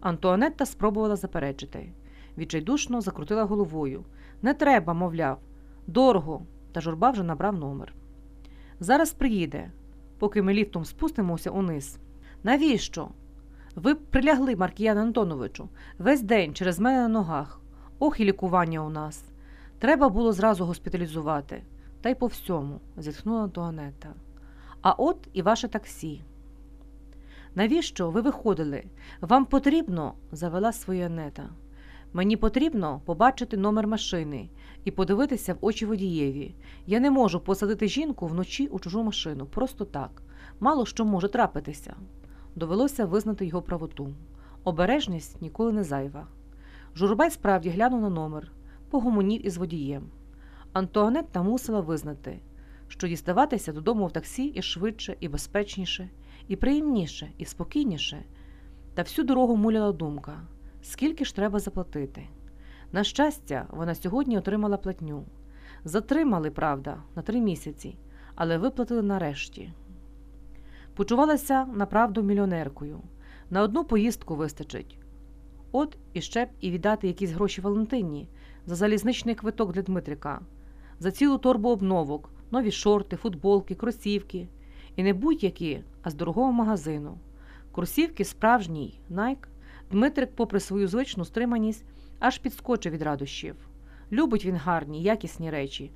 Антуанетта спробувала заперечити. Відчайдушно закрутила головою. Не треба, мовляв, дорого. Та журба вже набрав номер. Зараз приїде, поки ми ліфтом спустимося униз. Навіщо? Ви прилягли, Маркіян Антоновичу, весь день через мене на ногах. Ох, і лікування у нас. Треба було зразу госпіталізувати. Та й по всьому, зітхнула Антуанетта. А от і ваше таксі. Навіщо ви виходили? Вам потрібно, завела своя Анета. Мені потрібно побачити номер машини і подивитися в очі водієві. Я не можу посадити жінку вночі у чужу машину, просто так. Мало що може трапитися. Довелося визнати його правоту. Обережність ніколи не зайва. Журбай справді глянув на номер, погомонів із водієм. Антуанетта мусила визнати, що діставатися додому в таксі і швидше, і безпечніше, і приємніше, і спокійніше. Та всю дорогу муляла думка скільки ж треба заплатити. На щастя, вона сьогодні отримала платню. Затримали, правда, на три місяці, але виплатили нарешті. Почувалася направду мільйонеркою. На одну поїздку вистачить. От іще б і віддати якісь гроші Валентині за залізничний квиток для Дмитрика, за цілу торбу обновок, нові шорти, футболки, кросівки. І не будь-які, а з дорогого магазину. Кросівки справжній Nike Дмитрик, попри свою звичну стриманість, аж підскочив від радощів. Любить він гарні, якісні речі,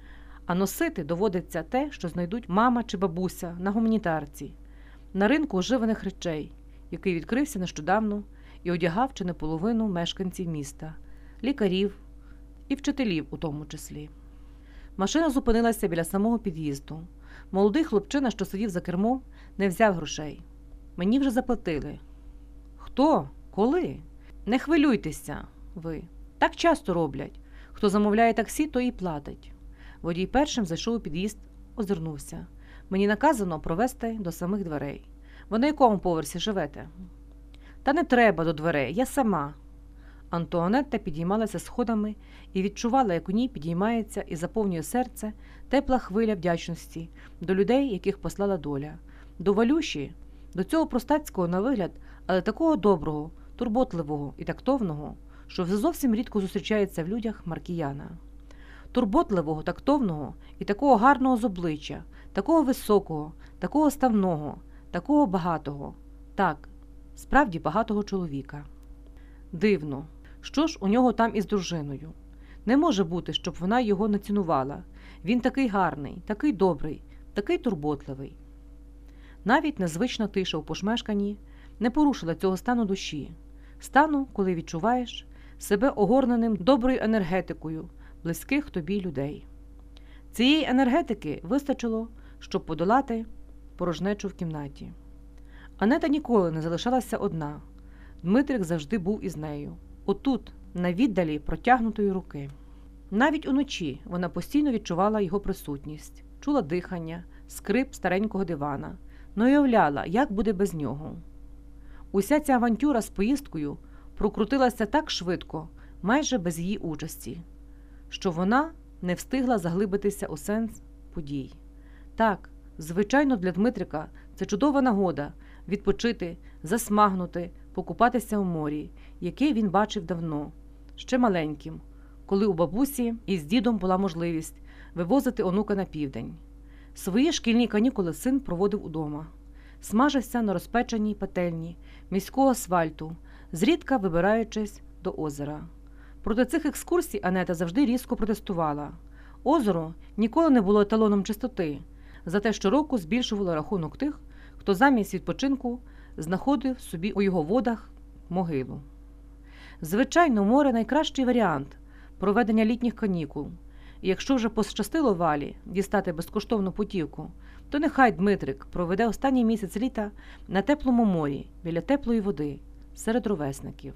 а носити доводиться те, що знайдуть мама чи бабуся на гуманітарці, на ринку оживаних речей, який відкрився нещодавно і одягав чи не половину мешканців міста, лікарів і вчителів у тому числі. Машина зупинилася біля самого під'їзду. Молодий хлопчина, що сидів за кермом, не взяв грошей. Мені вже заплатили. Хто? Коли? Не хвилюйтеся, ви. Так часто роблять. Хто замовляє таксі, то і платить. Водій першим зайшов у під'їзд, озирнувся. Мені наказано провести до самих дверей. Ви на якому поверсі живете? Та не треба до дверей, я сама. Антуанетта підіймалася сходами і відчувала, як у ній підіймається і заповнює серце тепла хвиля вдячності до людей, яких послала доля, до валюші, до цього простацького на вигляд, але такого доброго, турботливого і тактовного, що зовсім рідко зустрічається в людях Маркіяна. Турботливого, тактовного і такого гарного з обличчя, такого високого, такого ставного, такого багатого, так, справді багатого чоловіка. Дивно, що ж у нього там із дружиною? Не може бути, щоб вона його не цінувала. Він такий гарний, такий добрий, такий турботливий. Навіть незвична тиша у пошмешканні не порушила цього стану душі, стану, коли відчуваєш себе огорненим доброю енергетикою близьких тобі людей. Цієї енергетики вистачило, щоб подолати порожнечу в кімнаті. Анета ніколи не залишалася одна. Дмитрик завжди був із нею, отут, на віддалі протягнутої руки. Навіть уночі вона постійно відчувала його присутність, чула дихання, скрип старенького дивана, не уявляла, як буде без нього. Уся ця авантюра з поїздкою прокрутилася так швидко, майже без її участі, що вона не встигла заглибитися у сенс подій. Так, звичайно, для Дмитрика це чудова нагода відпочити, засмагнути, покупатися у морі, яке він бачив давно, ще маленьким, коли у бабусі із дідом була можливість вивозити онука на південь. Свої шкільні канікули син проводив удома, смажився на розпеченій пательні міського асфальту, зрідка вибираючись до озера. Проти цих екскурсій Анета завжди різко протестувала. Озеро ніколи не було еталоном чистоти, зате щороку збільшувало рахунок тих, хто замість відпочинку знаходив собі у його водах могилу. Звичайно, море найкращий варіант проведення літніх канікул. І якщо вже пощастило валі дістати безкоштовну путівку, то нехай Дмитрик проведе останній місяць літа на теплому морі біля теплої води серед ровесників.